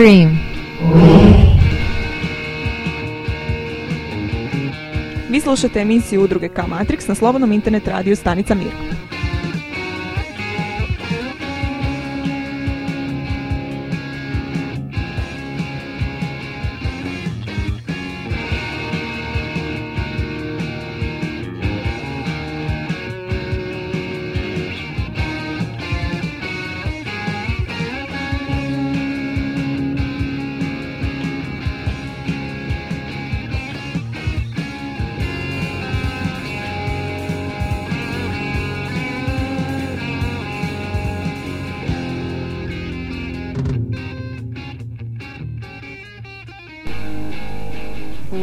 Stream. Vi slušate emisiju udruge K-Matrix na slobodnom internet radiju Stanica Mir.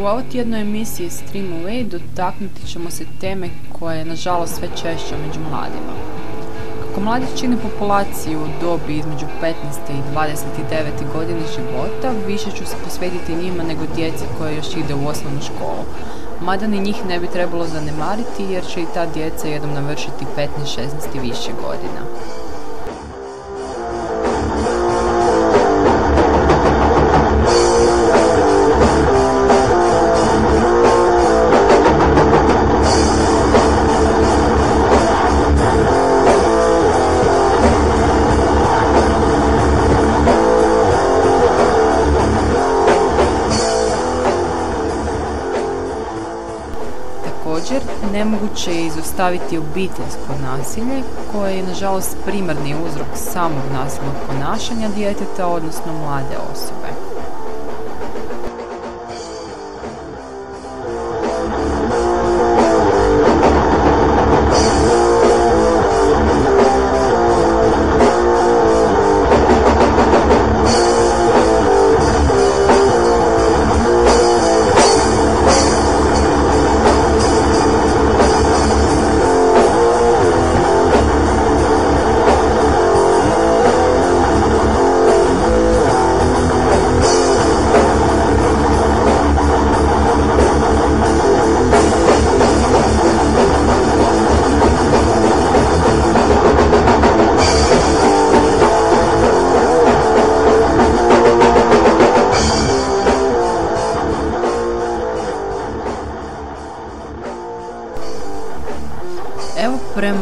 U ovotjednoj emisiji Stream Away dotaknuti ćemo se teme koja je nažalost sve češća među mladima. Kako mladi čine populaciju u dobi između 15. i 29. godine života, više ću se posvetiti njima nego djeci koja još ide u osnovnu školu. Mada ni njih ne bi trebalo zanemariti jer će i ta djeca jednom navršiti 15, 16 i više godina. Nemoguće je izostaviti obiteljsko nasilje, koje je nažalost primarni uzrok samog nasilnog ponašanja djeteta, odnosno mlade osobe.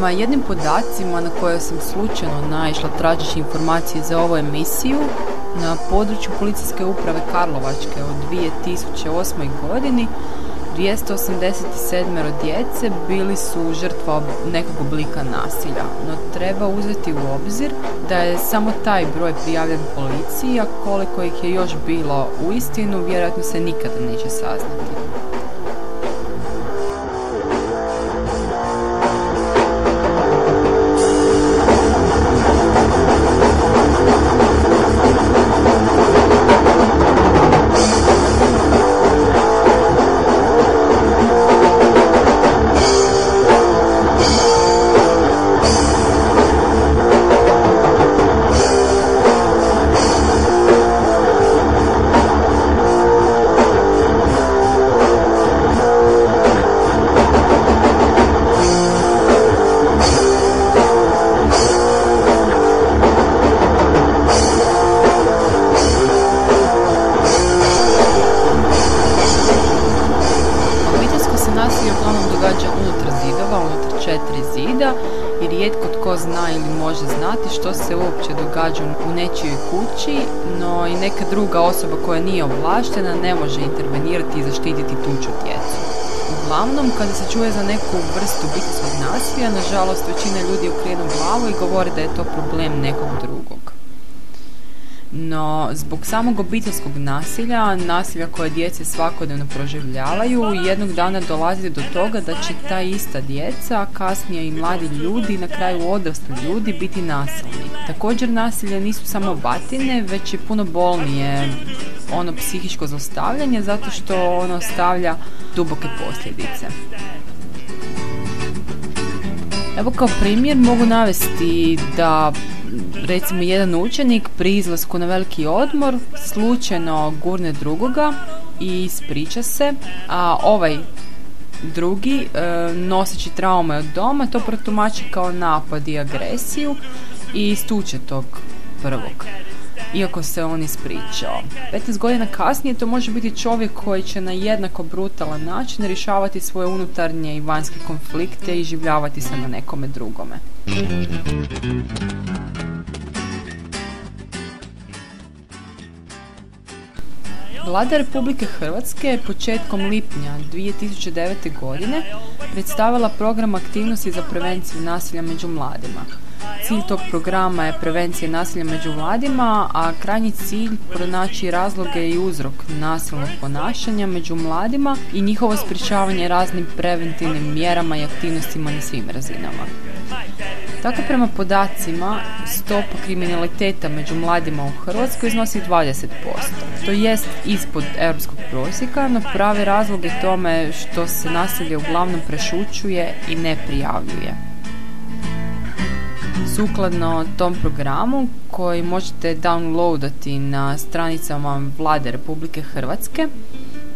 Prema jednim podacima na koje sam slučajno naišla tražeći informacije za ovu emisiju, na području policijske uprave Karlovačke od 2008. godini 287 djece bili su žrtva nekog oblika nasilja, no treba uzeti u obzir da je samo taj broj prijavljen policiji, a koliko ih je još bilo u istinu, vjerojatno se nikada neće saznati. Ovlaštena ne može intervenirati i zaštititi tuđu djecu. Uglavnom, kada se čuje za neku vrstu obiteljskog nasilja, nažalost većina ljudi okrenu glavu i govori da je to problem nekog drugog. No, zbog samog obiteljskog nasilja, nasilja koje djece svakodnevno proživljavaju, jednog dana dolazi do toga da će ta ista djeca, kasnije i mladi ljudi, na kraju odrasli ljudi, biti nasilni. Također nasilje nisu samo batine, već je puno bolnije ono psihičko zlostavljanje zato što ono ostavlja duboke posljedice. Evo kao primjer mogu navesti da recimo jedan učenik pri izlasku na veliki odmor slučajno gurne drugoga i ispriča se, a ovaj drugi e, noseći traume od doma to protumači kao napad i agresiju i istuče tog prvog. Iako se on ispričao. 15 godina kasnije to može biti čovjek koji će na jednako brutalan način rješavati svoje unutarnje i vanjske konflikte i življavati se na nekome drugome. Vlada Republike Hrvatske je početkom lipnja 2009. godine predstavila program aktivnosti za prevenciju nasilja među mladima. Cilj tog programa je prevencija nasilja među mladima, a krajnji cilj pronaći razloge i uzrok nasilnog ponašanja među mladima i njihovo sprječavanje raznim preventivnim mjerama i aktivnostima na svim razinama. Tako prema podacima, stopa kriminaliteta među mladima u Hrvatskoj iznosi 20%. To jest ispod europskog prosjeka, no pravi razlog je tome što se nasilje uglavnom prešućuje i ne prijavljuje. Sukladno tom programu koji možete downloadati na stranicama Vlade Republike Hrvatske,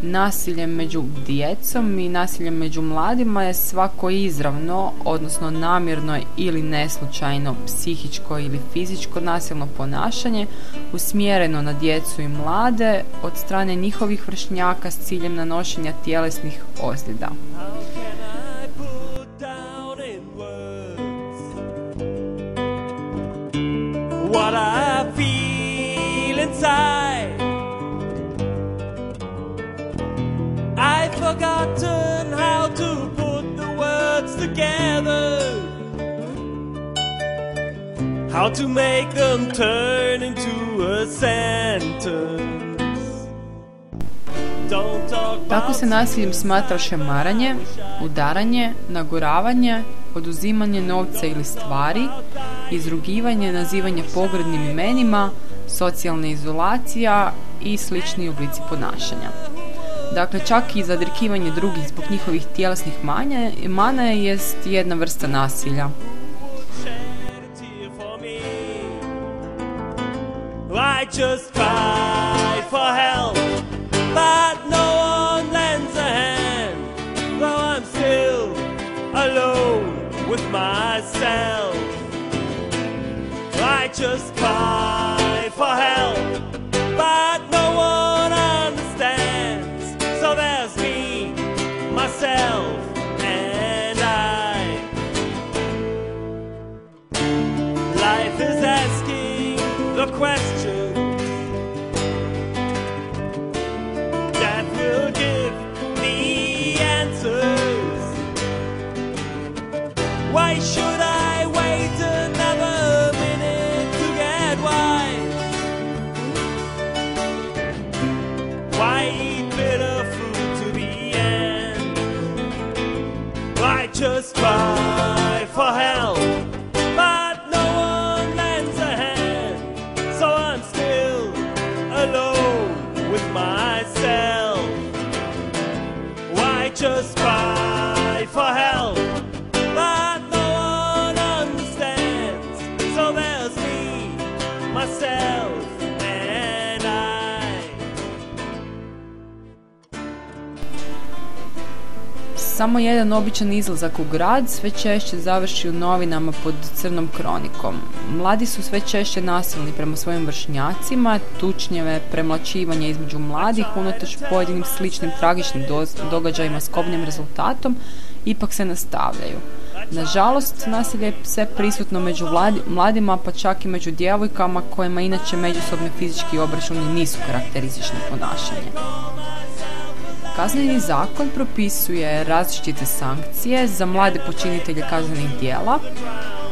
nasilje među djecom i nasilje među mladima je svako izravno, odnosno namjerno ili neslučajno psihičko ili fizičko nasilno ponašanje usmjereno na djecu i mlade od strane njihovih vršnjaka s ciljem nanošenja tjelesnih ozljeda. What I feel inside forgotten how to put the words together. How to make them turn into a sentence. Tako se nasiljem smatra šemaranje, udaranje, nagoravanje, oduzimanje novca ili stvari, izrugivanje, nazivanje pogrednim imenima, socijalna izolacija i slični oblici ponašanja. Dakle, čak i zadrkivanje drugih zbog njihovih tjelesnih manja, mana jest jedna vrsta nasilja. I just just cry just cry Samo jedan običan izlazak u grad sve češće završi u novinama pod crnom kronikom. Mladi su sve češće nasilni prema svojim vršnjacima, tučnjeve, premlačivanje između mladih unatoč pojedinim sličnim tragičnim do- događajima s kobnim rezultatom ipak se nastavljaju. Nažalost, nasilje je sve prisutno među vladi- mladima, pa čak i među djevojkama kojima inače međusobni fizički obračuni nisu karakteristični ponašanje. Kazneni zakon propisuje različite sankcije za mlade počinitelje kaznenih dijela,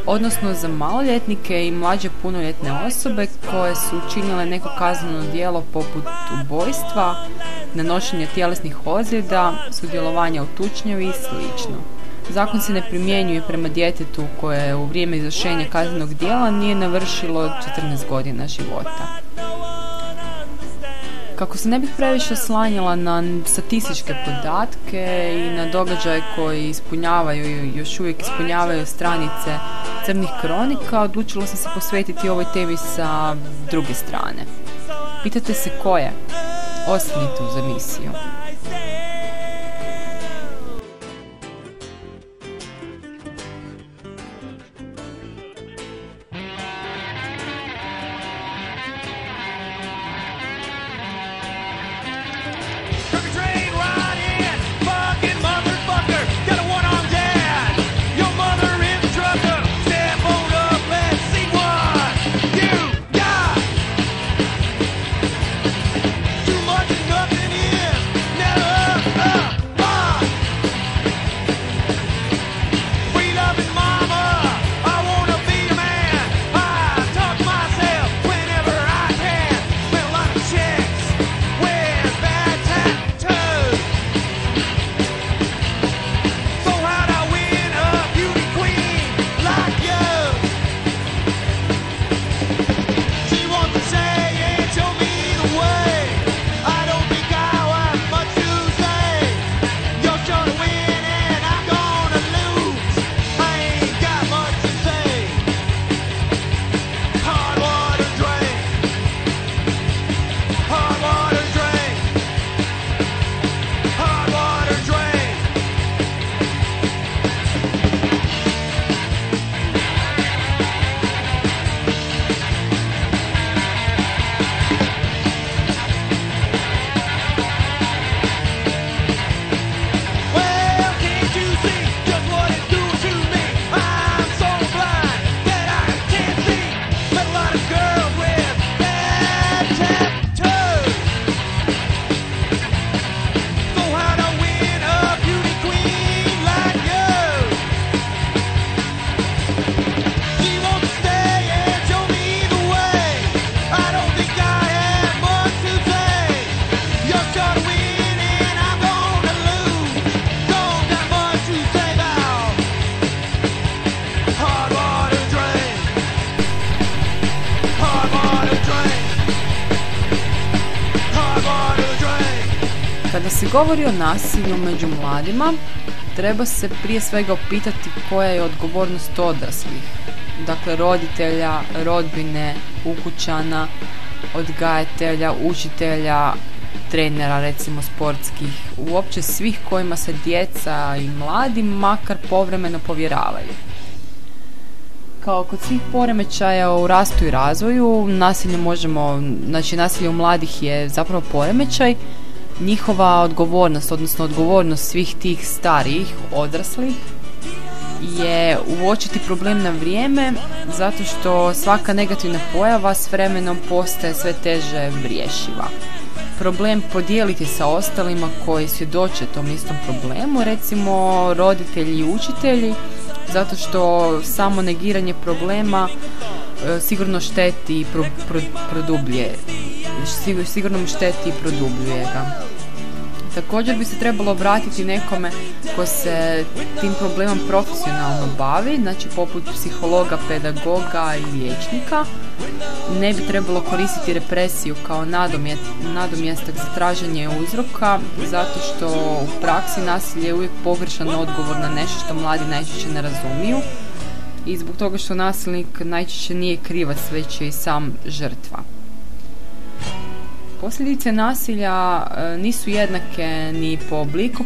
odnosno za maloljetnike i mlađe punoljetne osobe koje su učinile neko kazneno djelo poput ubojstva, nanošenja tjelesnih ozljeda, sudjelovanja u tučnjavi i sl. Zakon se ne primjenjuje prema djetetu koje u vrijeme izvršenja kaznenog djela nije navršilo 14 godina života. Kako se ne bih previše oslanjala na statističke podatke i na događaje koji ispunjavaju i još uvijek ispunjavaju stranice crnih kronika, odlučila sam se posvetiti ovoj temi sa druge strane. Pitate se koje? Ostanite uz emisiju. Govori o nasilju među mladima, treba se prije svega opitati koja je odgovornost odraslih. Dakle, roditelja, rodbine, ukućana, odgajatelja, učitelja, trenera recimo sportskih, uopće svih kojima se djeca i mladi makar povremeno povjeravaju. Kao kod svih poremećaja u rastu i razvoju, nasilje možemo, znači nasilje u mladih je zapravo poremećaj, njihova odgovornost, odnosno odgovornost svih tih starijih, odraslih, je uočiti problem na vrijeme zato što svaka negativna pojava s vremenom postaje sve teže vriješiva. Problem podijeliti sa ostalima koji svjedoče tom istom problemu, recimo roditelji i učitelji, zato što samo negiranje problema e, sigurno šteti i pro, produblje, sigurno šteti i produbljuje ga. Također bi se trebalo obratiti nekome ko se tim problemom profesionalno bavi, znači poput psihologa, pedagoga i liječnika. Ne bi trebalo koristiti represiju kao nadomjestak za traženje uzroka, zato što u praksi nasilje je uvijek pogrešan odgovor na nešto što mladi najčešće ne razumiju i zbog toga što nasilnik najčešće nije krivac, već je i sam žrtva. Posljedice nasilja e, nisu jednake ni po obliku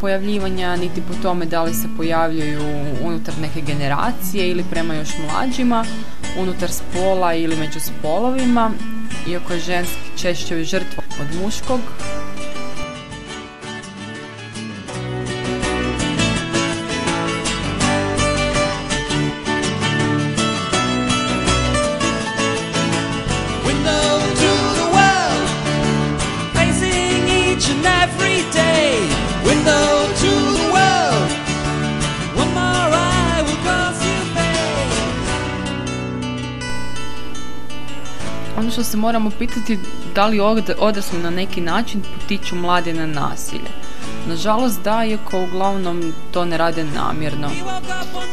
pojavljivanja, niti po tome da li se pojavljaju unutar neke generacije ili prema još mlađima, unutar spola ili među spolovima, iako je ženski češće žrtva od muškog, moramo pitati da li odrasli na neki način potiču mlade na nasilje. Nažalost da, iako uglavnom to ne rade namjerno.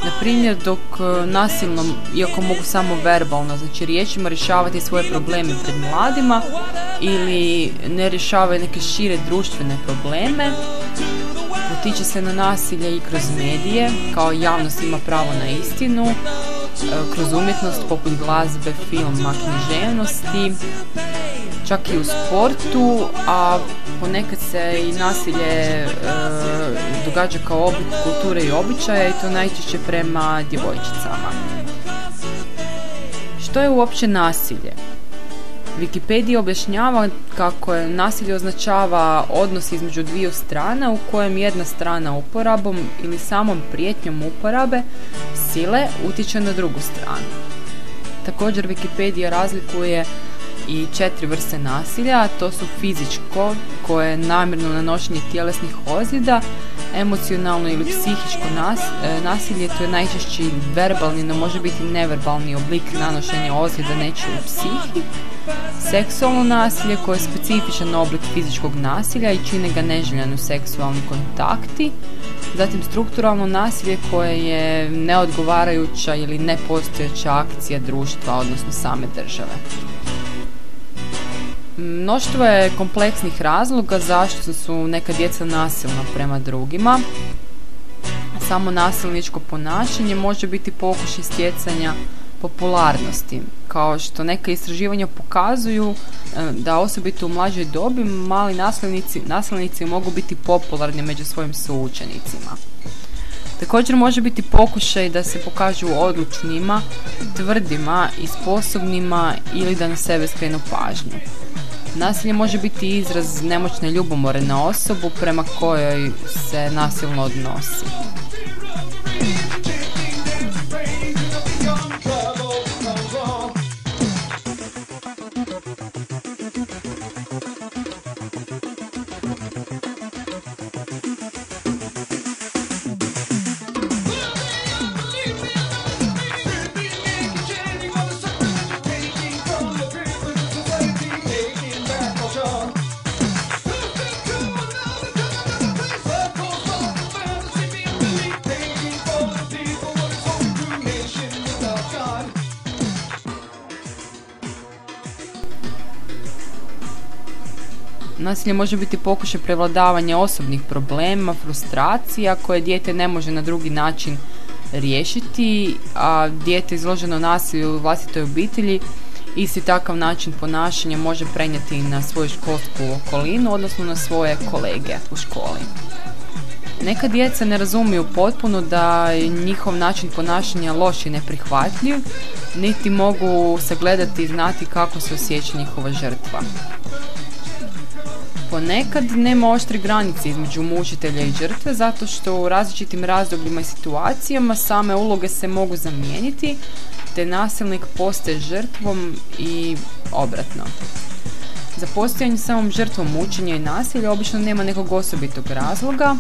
Na primjer, dok e, nasilno, iako mogu samo verbalno, znači riječima rješavati svoje probleme pred mladima ili ne rješavaju neke šire društvene probleme, potiče se na nasilje i kroz medije, kao javnost ima pravo na istinu, kroz umjetnost poput glazbe, filma, književnosti, čak i u sportu, a ponekad se i nasilje e, događa kao oblik kulture i običaja i to najčešće prema djevojčicama. Što je uopće nasilje? Wikipedia objašnjava kako je nasilje označava odnos između dviju strana u kojem jedna strana uporabom ili samom prijetnjom uporabe sile utječe na drugu stranu. Također Wikipedia razlikuje i četiri vrste nasilja, to su fizičko, koje je namjerno nanošenje tjelesnih ozljeda, emocionalno ili psihičko e, nasilje, to je najčešći verbalni, no može biti neverbalni oblik nanošenja ozljeda nečiju psihi, seksualno nasilje koje je specifičan oblik fizičkog nasilja i čine ga neželjenu seksualni kontakti, zatim strukturalno nasilje koje je neodgovarajuća ili nepostojeća akcija društva, odnosno same države. Mnoštvo je kompleksnih razloga zašto su neka djeca nasilna prema drugima. Samo nasilničko ponašanje može biti pokušaj stjecanja popularnosti, kao što neka istraživanja pokazuju e, da osobito u mlađoj dobi mali nasilnici, nasilnici mogu biti popularni među svojim suučenicima. Također može biti pokušaj da se pokažu odlučnima, tvrdima i sposobnima ili da na sebe skrenu pažnju. Nasilje može biti izraz nemoćne ljubomore na osobu prema kojoj se nasilno odnosi. Nasilje može biti pokušaj prevladavanja osobnih problema, frustracija koje dijete ne može na drugi način riješiti, a dijete izloženo nasilju u vlastitoj obitelji isti takav način ponašanja može prenijeti na svoju školsku okolinu, odnosno na svoje kolege u školi. Neka djeca ne razumiju potpuno da je njihov način ponašanja loš i neprihvatljiv, niti mogu sagledati i znati kako se osjeća njihova žrtva. Ponekad nema oštri granice između mučitelja i žrtve zato što u različitim razdobljima i situacijama same uloge se mogu zamijeniti te nasilnik postaje žrtvom i obratno. Za postojanje samom žrtvom mučenja i nasilja obično nema nekog osobitog razloga,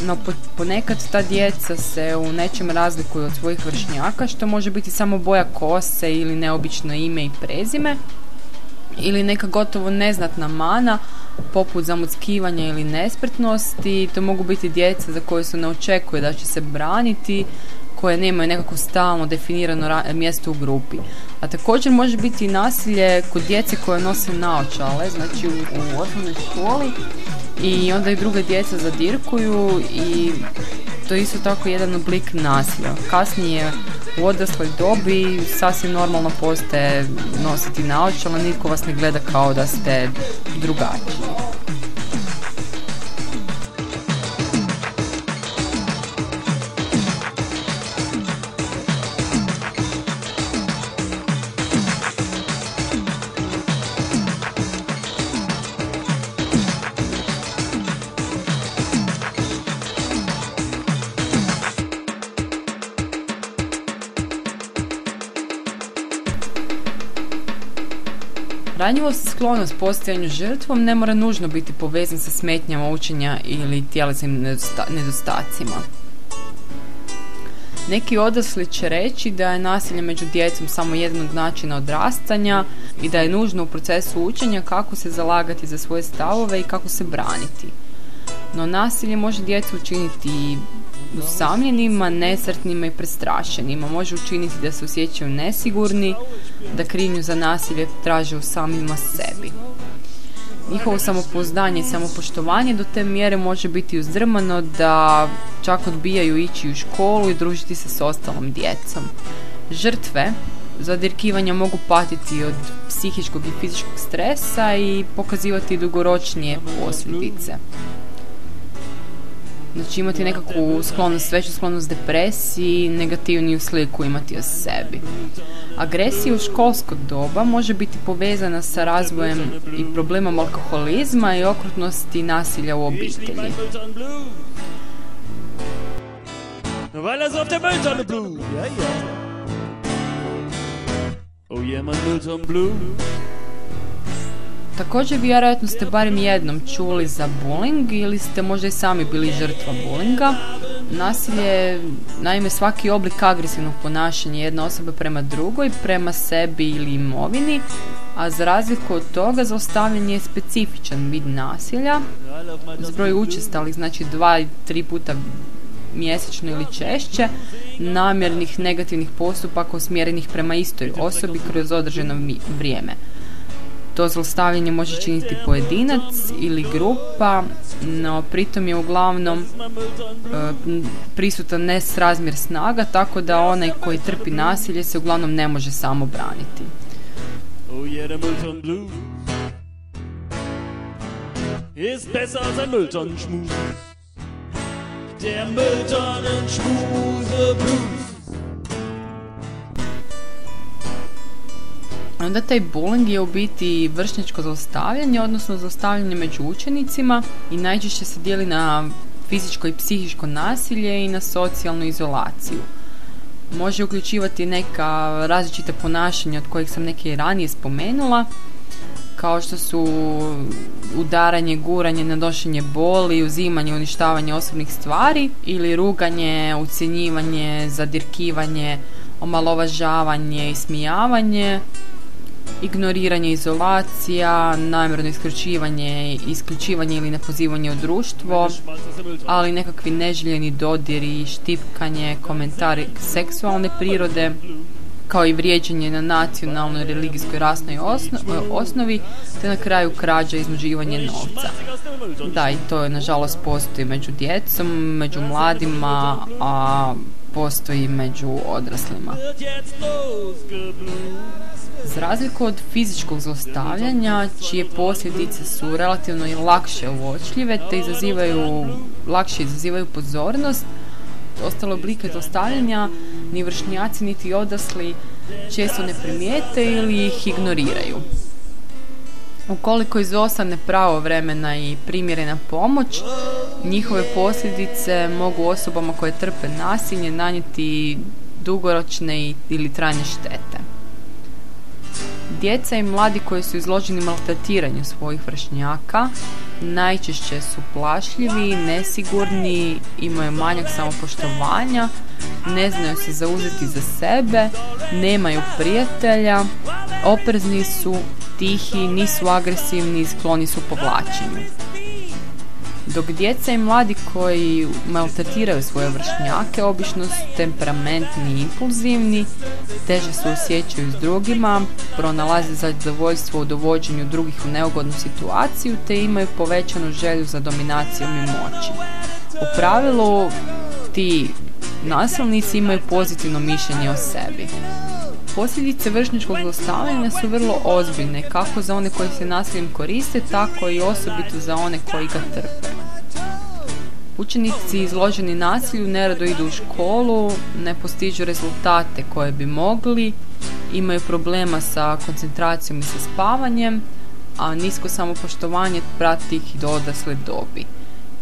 no ponekad ta djeca se u nečem razlikuju od svojih vršnjaka, što može biti samo boja kose ili neobično ime i prezime, ili neka gotovo neznatna mana, poput zamuckivanja ili nespretnosti. To mogu biti djeca za koje se ne očekuje da će se braniti, koje nemaju nekako stalno definirano mjesto u grupi. A također može biti i nasilje kod djece koje nose naočale, znači u, u osnovnoj školi i onda i druge djeca zadirkuju i to je isto tako jedan oblik nasilja. Kasnije u odrasloj dobi sasvim normalno postaje nositi naočale, nitko vas ne gleda kao da ste drugačiji. Sklonost postojanju žrtvom ne mora nužno biti povezan sa smetnjama učenja ili tjelesnim nedostacima. Neki odrasli će reći da je nasilje među djecom samo jedan od načina odrastanja i da je nužno u procesu učenja kako se zalagati za svoje stavove i kako se braniti. No nasilje može djecu učiniti usamljenima, nesretnima i prestrašenima. Može učiniti da se osjećaju nesigurni, da krivnju za nasilje traže u samima sebi. Njihovo samopouzdanje i samopoštovanje do te mjere može biti uzdrmano da čak odbijaju ići u školu i družiti se s ostalom djecom. Žrtve zadirkivanja mogu patiti od psihičkog i fizičkog stresa i pokazivati dugoročnije posljedice. Znači imati nekakvu sklonost, veću sklonost depresiji, negativniju sliku imati o sebi. Agresija u školskog doba može biti povezana sa razvojem i problemom alkoholizma i okrutnosti nasilja u obitelji. Oh yeah, blue. Također vjerojatno ste barem jednom čuli za bullying ili ste možda i sami bili žrtva bullyinga. Nasilje naime svaki oblik agresivnog ponašanja jedne osobe prema drugoj, prema sebi ili imovini, a za razliku od toga zlostavljanje je specifičan vid nasilja. Zbroj učestalih, znači dva i tri puta mjesečno ili češće, namjernih negativnih postupaka usmjerenih prema istoj osobi kroz određeno vrijeme. To zlostavljanje može činiti pojedinac ili grupa, no pritom je uglavnom e, prisutan nesrazmjer snaga, tako da onaj koji trpi nasilje se uglavnom ne može samo braniti. Oh Onda taj bullying je u biti vršnjačko zlostavljanje, odnosno zlostavljanje među učenicima i najčešće se dijeli na fizičko i psihičko nasilje i na socijalnu izolaciju. Može uključivati neka različita ponašanja od kojih sam neke ranije spomenula, kao što su udaranje, guranje, nadošenje boli, uzimanje, uništavanje osobnih stvari ili ruganje, ucjenjivanje, zadirkivanje, omalovažavanje, ismijavanje, ignoriranje, izolacija, namjerno isključivanje, isključivanje ili nepozivanje u društvo, ali nekakvi neželjeni dodiri, štipkanje, komentari seksualne prirode, kao i vrijeđanje na nacionalnoj, religijskoj, rasnoj osnovi, te na kraju krađa i iznuživanje novca. Da, i to je nažalost postoji među djecom, među mladima, a postoji među odraslima. Za razliku od fizičkog zlostavljanja, čije posljedice su relativno i lakše uočljive, te izazivaju, lakše izazivaju pozornost, ostale oblike zlostavljanja ni vršnjaci niti odasli često ne primijete ili ih ignoriraju. Ukoliko izostane pravo vremena i primjerena pomoć, njihove posljedice mogu osobama koje trpe nasilje nanijeti dugoročne ili trajne štete. Djeca i mladi koji su izloženi maltretiranju svojih vršnjaka najčešće su plašljivi, nesigurni, imaju manjak samopoštovanja, ne znaju se zauzeti za sebe, nemaju prijatelja, oprezni su, tihi, nisu agresivni, skloni su povlačenju. Dok djeca i mladi koji maltretiraju svoje vršnjake obično su temperamentni i impulzivni, teže se osjećaju s drugima, pronalaze zadovoljstvo u dovođenju drugih u neugodnu situaciju te imaju povećanu želju za dominacijom i moći. U pravilu ti nasilnici imaju pozitivno mišljenje o sebi. Posljedice vršničkog zlostavljanja su vrlo ozbiljne, kako za one koji se nasiljem koriste, tako i osobito za one koji ga trpe. Učenici izloženi nasilju nerado idu u školu, ne postižu rezultate koje bi mogli, imaju problema sa koncentracijom i sa spavanjem, a nisko samopoštovanje prati ih do odasle dobi.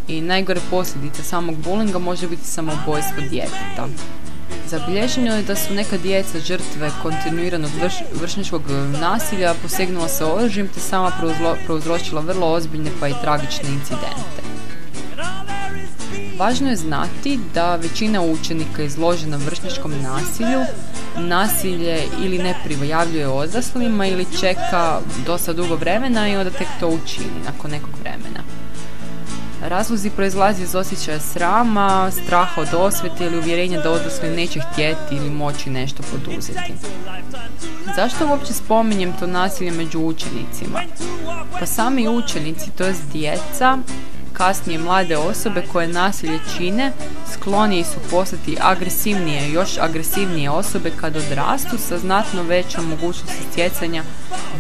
I najgore posljedice samog bulinga može biti samoubojstvo djeteta. Zabilježeno je da su neka djeca žrtve kontinuiranog vrš, vršničkog nasilja posegnula se oružjem te sama prouzročila vrlo ozbiljne pa i tragične incidente. Važno je znati da većina učenika izložena vršničkom nasilju nasilje ili ne privojavljuje odraslima ili čeka dosta dugo vremena i onda tek to učini nakon nekog vremena. Razlozi proizlazi iz osjećaja srama, straha od osvete ili uvjerenja da odrasli neće htjeti ili moći nešto poduzeti. Zašto uopće spominjem to nasilje među učenicima? Pa sami učenici, to jest djeca, kasnije mlade osobe koje nasilje čine, skloniji su postati agresivnije, još agresivnije osobe kad odrastu sa znatno većom mogućnosti stjecanja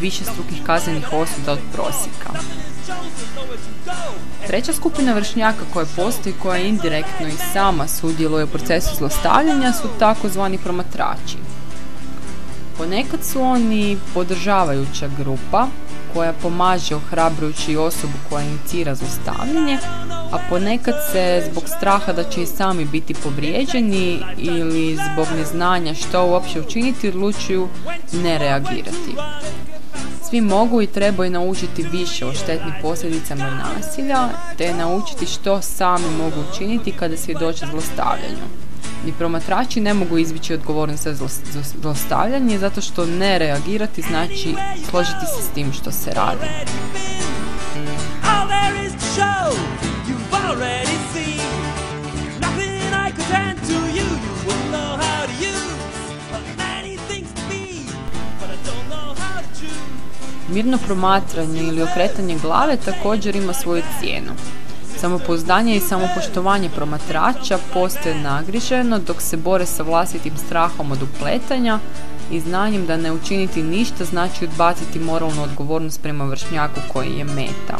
višestrukih kaznenih osuda od prosjeka. Treća skupina vršnjaka koja postoji, koja indirektno i sama sudjeluje u procesu zlostavljanja su takozvani promatrači. Ponekad su oni podržavajuća grupa koja pomaže ohrabrujući osobu koja inicira zlostavljanje, a ponekad se zbog straha da će i sami biti povrijeđeni ili zbog neznanja što uopće učiniti odlučuju ne reagirati. Svi mogu i trebaju naučiti više o štetnim posljedicama nasilja, te naučiti što sami mogu učiniti kada svjedoče zlostavljanju. Ni promatrači ne mogu izbjeći odgovornost za zlostavljanje zato što ne reagirati znači složiti se s tim što se radi. Mirno promatranje ili okretanje glave također ima svoju cijenu. Samopouzdanje i samopoštovanje promatrača postoje nagriženo dok se bore sa vlastitim strahom od upletanja i znanjem da ne učiniti ništa znači odbaciti moralnu odgovornost prema vršnjaku koji je meta.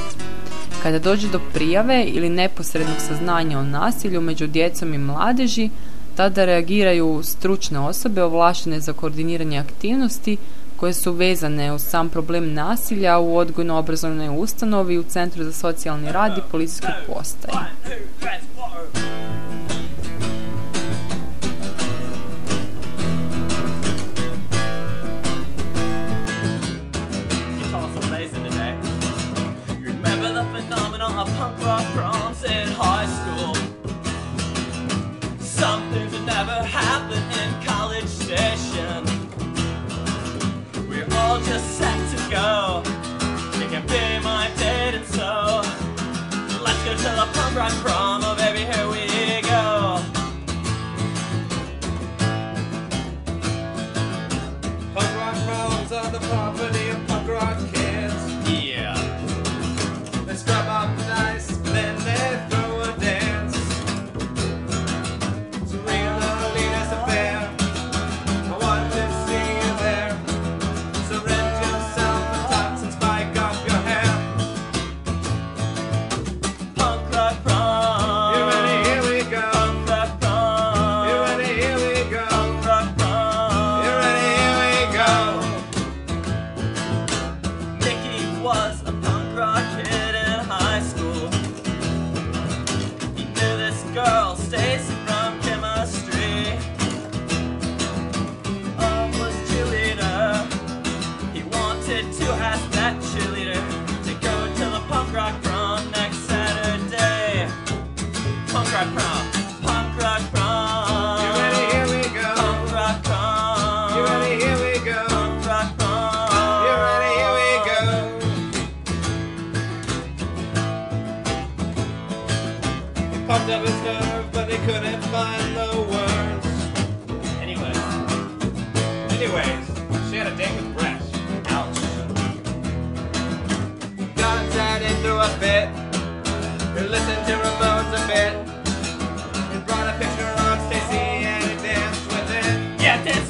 Kada dođe do prijave ili neposrednog saznanja o nasilju među djecom i mladeži, tada reagiraju stručne osobe ovlaštene za koordiniranje aktivnosti koje su vezane uz sam problem nasilja u odgojno-obrazovnoj ustanovi u Centru za socijalni rad i policijskoj postaji. Just a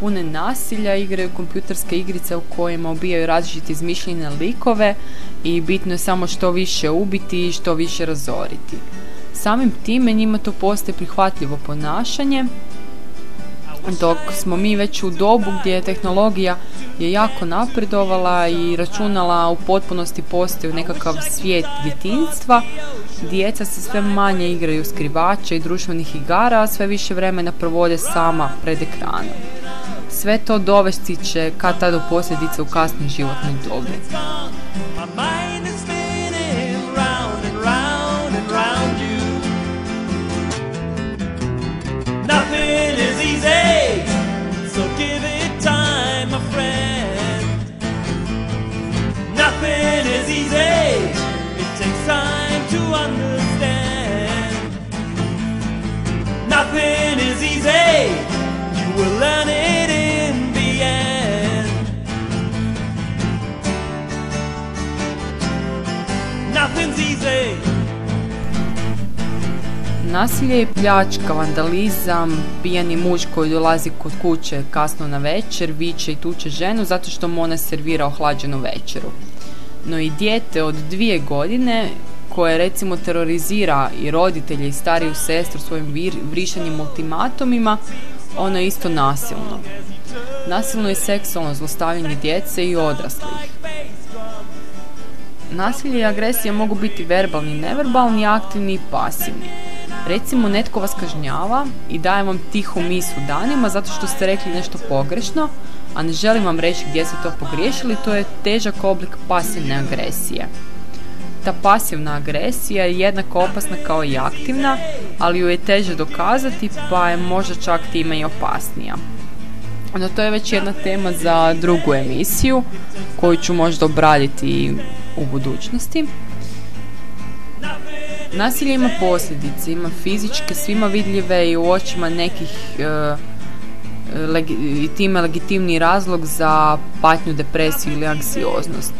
pune nasilja, igraju kompjuterske igrice u kojima obijaju različite izmišljene likove i bitno je samo što više ubiti i što više razoriti. Samim time njima to postaje prihvatljivo ponašanje, dok smo mi već u dobu gdje tehnologija je jako napredovala i računala u potpunosti postaju nekakav svijet djetinstva. Djeca se sve manje igraju skrivača i društvenih igara, a sve više vremena provode sama pred ekranom. Sve to dovesti će kad tada posljedice u kasnoj životnoj dobi. Nothing is easy. You will learn it Nasilje i pljačka, vandalizam, pijani muž koji dolazi kod kuće kasno na večer, viče i tuče ženu zato što mu ona servira ohlađenu večeru. No i dijete od dvije godine koje recimo terorizira i roditelje i stariju sestru svojim vrišenim ultimatumima, ono je isto nasilno. Nasilno i seksualno zlostavljanje djece i odraslih. Nasilje i agresija mogu biti verbalni, neverbalni, aktivni i pasivni. Recimo netko vas kažnjava i daje vam tihu misu danima zato što ste rekli nešto pogrešno, a ne želim vam reći gdje ste to pogriješili, to je težak oblik pasivne agresije ta pasivna agresija je jednako opasna kao i aktivna, ali ju je teže dokazati pa je možda čak time i opasnija. No to je već jedna tema za drugu emisiju koju ću možda obraditi u budućnosti. Nasilje ima posljedice, ima fizičke, svima vidljive i u očima nekih e, i time legitimni razlog za patnju, depresiju ili anksioznost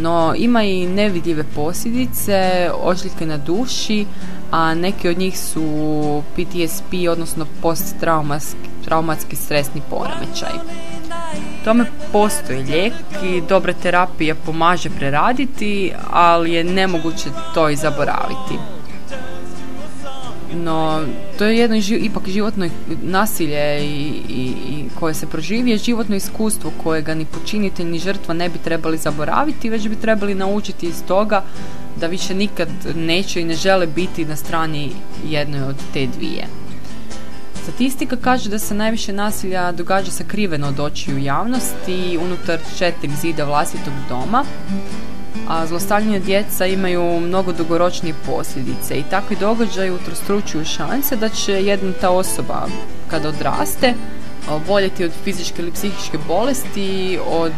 no ima i nevidljive posljedice, ožljike na duši, a neki od njih su PTSP, odnosno posttraumatski stresni poremećaj. Tome postoji lijek i dobra terapija pomaže preraditi, ali je nemoguće to i zaboraviti no to je jedno ipak životno nasilje i, i, i koje se proživije životno iskustvo kojega ni počinitelj ni žrtva ne bi trebali zaboraviti već bi trebali naučiti iz toga da više nikad neće i ne žele biti na strani jednoj od te dvije. Statistika kaže da se najviše nasilja događa sakriveno od očiju javnosti unutar četiri zida vlastitog doma, a zlostavljanje djeca imaju mnogo dugoročnije posljedice i takvi događaji utrostručuju šanse da će jedna ta osoba kada odraste voljeti od fizičke ili psihičke bolesti, od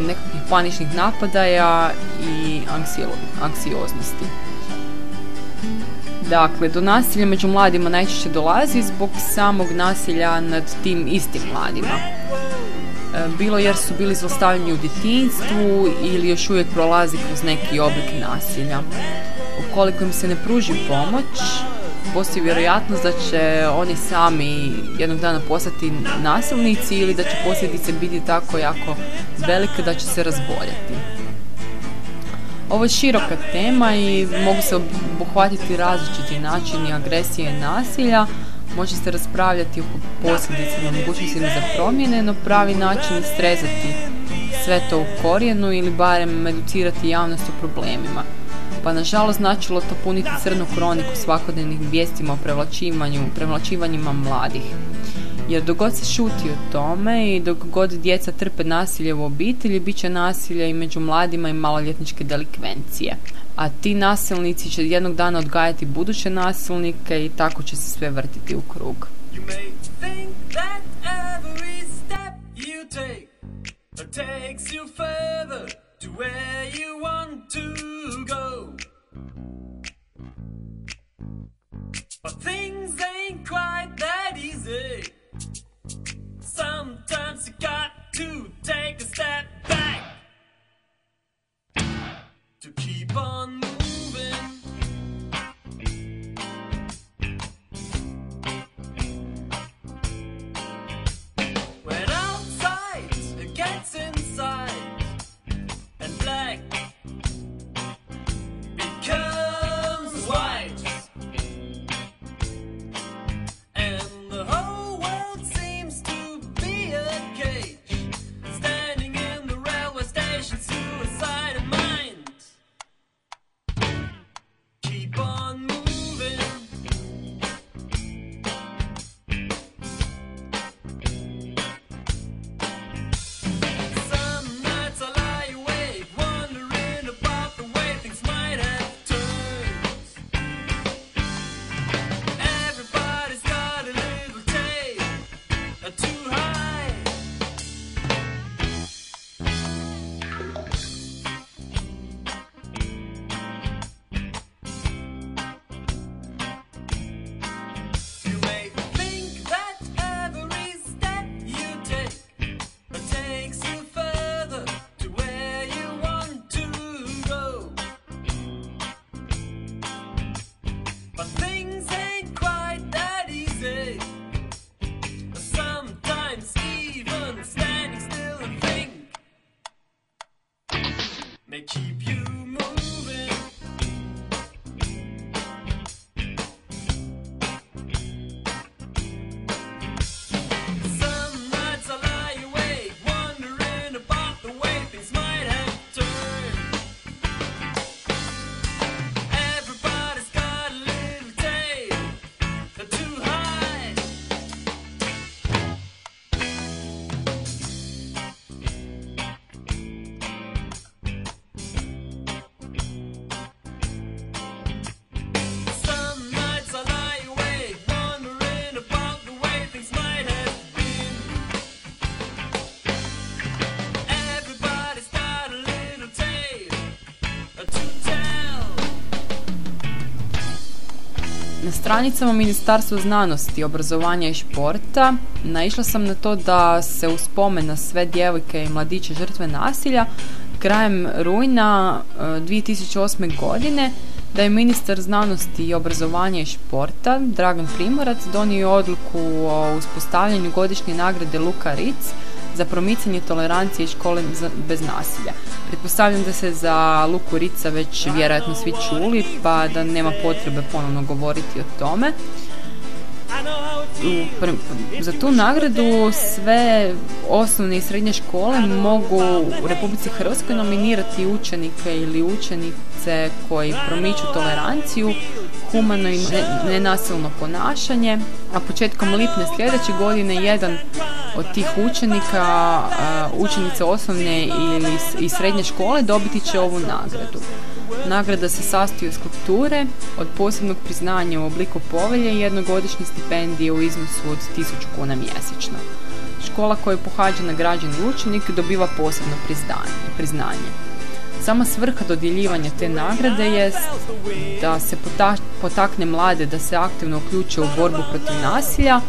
nekakvih paničnih napadaja i anksioznosti. Dakle, do nasilja među mladima najčešće dolazi zbog samog nasilja nad tim istim mladima. E, bilo jer su bili zlostavljeni u djetinstvu ili još uvijek prolazi kroz neki oblik nasilja. Ukoliko im se ne pruži pomoć, postoji vjerojatnost da će oni sami jednog dana postati nasilnici ili da će posljedice biti tako jako velike da će se razboljeti. Ovo je široka tema i mogu se obuhvatiti različiti načini agresije i nasilja. Može se raspravljati o posljedicama, mogućnostima za promjene, no pravi način je srezati sve to u korijenu ili barem educirati javnost o problemima. Pa nažalost značilo to puniti crnu kroniku svakodnevnih vijestima o prevlačivanju, prevlačivanjima mladih. Jer dok god se šuti o tome i dok god djeca trpe nasilje u obitelji, bit će nasilja i među mladima i maloljetničke delikvencije. A ti nasilnici će jednog dana odgajati buduće nasilnike i tako će se sve vrtiti u krug. But things ain't quite that easy. Sometimes you got to take a step back to keep on moving. Stranicama Ministarstva znanosti, obrazovanja i športa naišla sam na to da se u spomen na sve djevojke i mladiće žrtve nasilja krajem rujna e, 2008. godine da je ministar znanosti i obrazovanja i športa Dragan Primorac donio odluku o uspostavljanju godišnje nagrade Luka Ritz za promicanje tolerancije i škole bez nasilja. Pretpostavljam da se za Luku Rica već vjerojatno svi čuli, pa da nema potrebe ponovno govoriti o tome. Za tu nagradu sve osnovne i srednje škole mogu u Republici Hrvatskoj nominirati učenike ili učenice koji promiču toleranciju, humano i nenasilno ponašanje, a početkom lipnja sljedeće godine jedan od tih učenika, učenica osnovne i srednje škole dobiti će ovu nagradu. Nagrada se sastoji od skulpture, od posebnog priznanja u obliku povelje i jednogodišnje stipendije u iznosu od 1000 kuna mjesečno. Škola koju pohađa nagrađeni učenik dobiva posebno priznanje. Sama svrha dodjeljivanja te nagrade jest da se potakne mlade da se aktivno uključe u borbu protiv nasilja,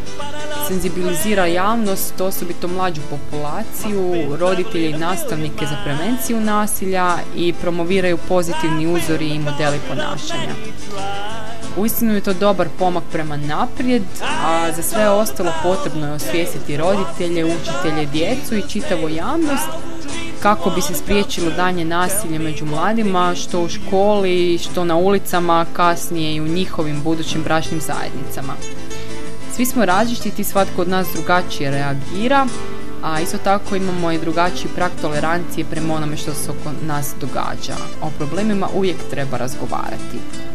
senzibilizira javnost, osobito mlađu populaciju, roditelje i nastavnike za prevenciju nasilja i promoviraju pozitivni uzori i modeli ponašanja. Uistinu je to dobar pomak prema naprijed, a za sve ostalo potrebno je osvijestiti roditelje, učitelje, djecu i čitavu javnost kako bi se spriječilo danje nasilje među mladima, što u školi, što na ulicama, kasnije i u njihovim budućim bračnim zajednicama. Svi smo različiti, svatko od nas drugačije reagira, a isto tako imamo i drugačiji prag tolerancije prema onome što se oko nas događa. O problemima uvijek treba razgovarati.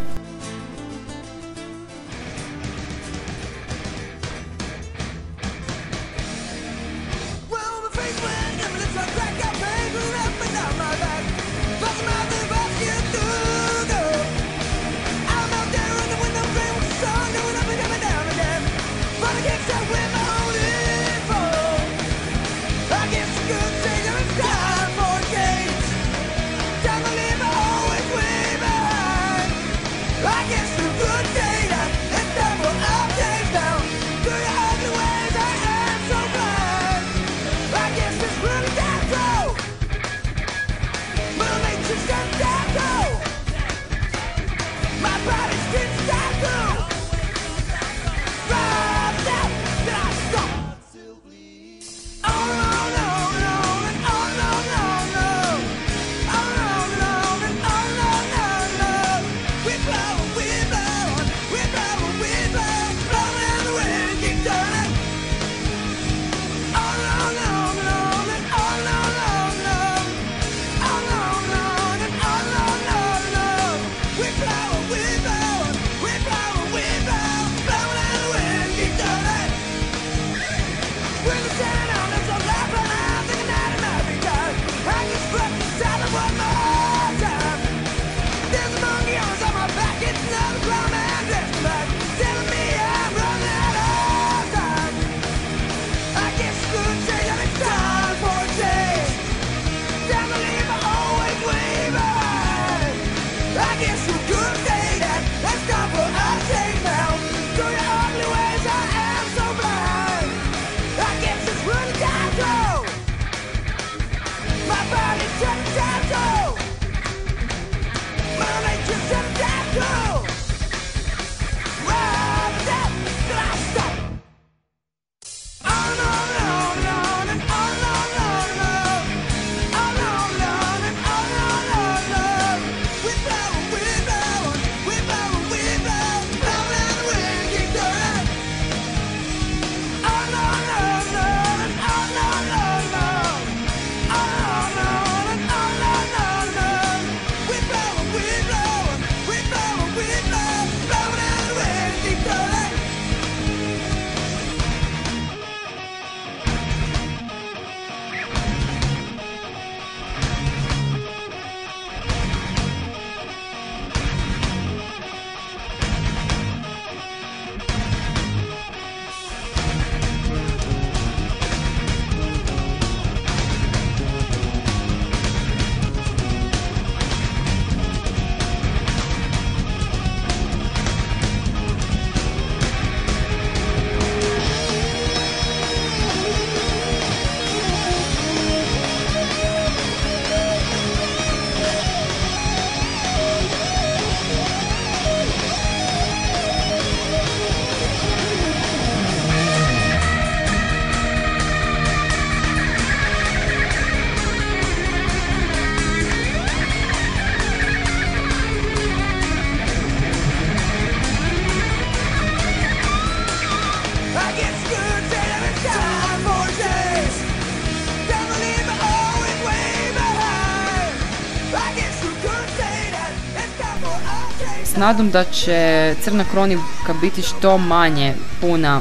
Nadom da će Crna kronika biti što manje puna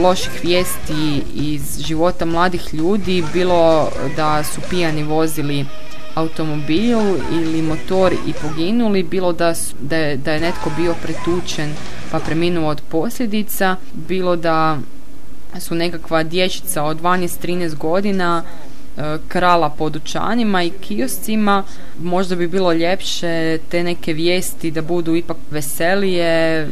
loših vijesti iz života mladih ljudi, bilo da su pijani vozili automobil ili motor i poginuli, bilo da, da, je, da je netko bio pretučen pa preminuo od posljedica, bilo da su nekakva dječica od 12-13 godina krala po dućanima i kioscima. Možda bi bilo ljepše te neke vijesti da budu ipak veselije,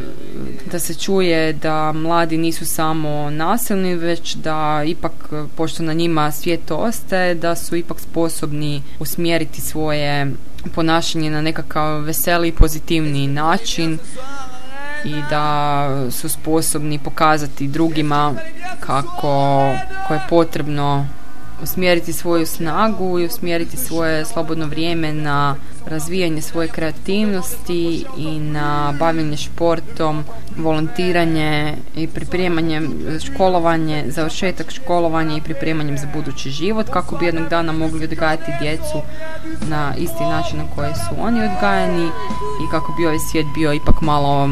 da se čuje da mladi nisu samo nasilni, već da ipak, pošto na njima svijet ostaje, da su ipak sposobni usmjeriti svoje ponašanje na nekakav veseli i pozitivni način i da su sposobni pokazati drugima kako je potrebno usmjeriti svoju snagu i usmjeriti svoje slobodno vrijeme na razvijanje svoje kreativnosti i na bavljenje športom, volontiranje i pripremanjem školovanje, završetak školovanja i pripremanjem za budući život kako bi jednog dana mogli odgajati djecu na isti način na koji su oni odgajani i kako bi ovaj svijet bio ipak malo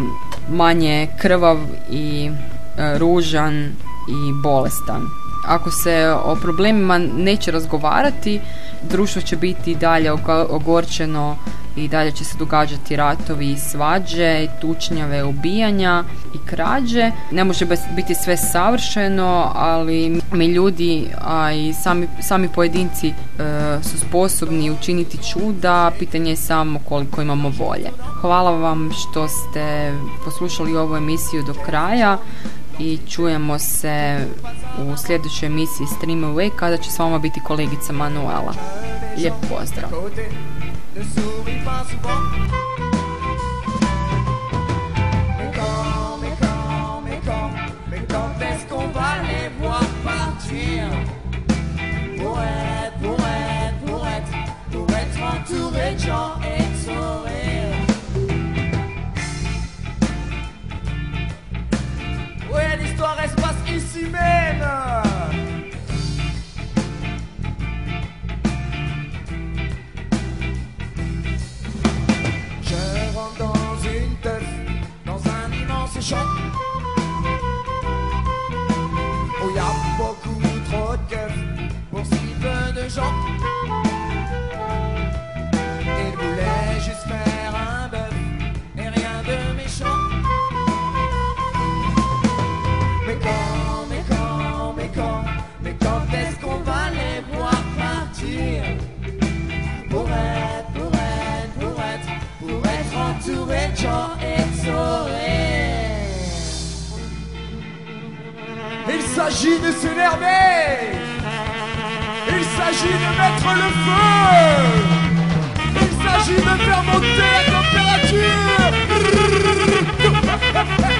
manje krvav i e, ružan i bolestan. Ako se o problemima neće razgovarati, društvo će biti dalje ogorčeno i dalje će se događati ratovi i svađe, tučnjave, ubijanja i krađe. Ne može biti sve savršeno, ali mi ljudi, a i sami, sami pojedinci e, su sposobni učiniti čuda, pitanje je samo koliko imamo volje. Hvala vam što ste poslušali ovu emisiju do kraja i čujemo se u sljedećoj emisiji Stream Away kada će s vama biti kolegica Manuela. Lijep pozdrav! sang. Elle voulait juste faire un bœuf et rien de méchant. Mais quand, mais quand, mais quand, mais quand est-ce qu'on va les voir partir? Pour être, pour être, pour être, pour être entouré de gens exorés. Il s'agit de s'énerver il s'agit de mettre le feu. Il s'agit de faire monter la température.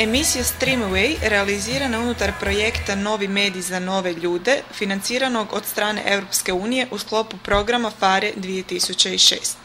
Emisija Streamway realizirana unutar projekta Novi medij za nove ljude, financiranog od strane Europske unije u sklopu programa FARE 2006.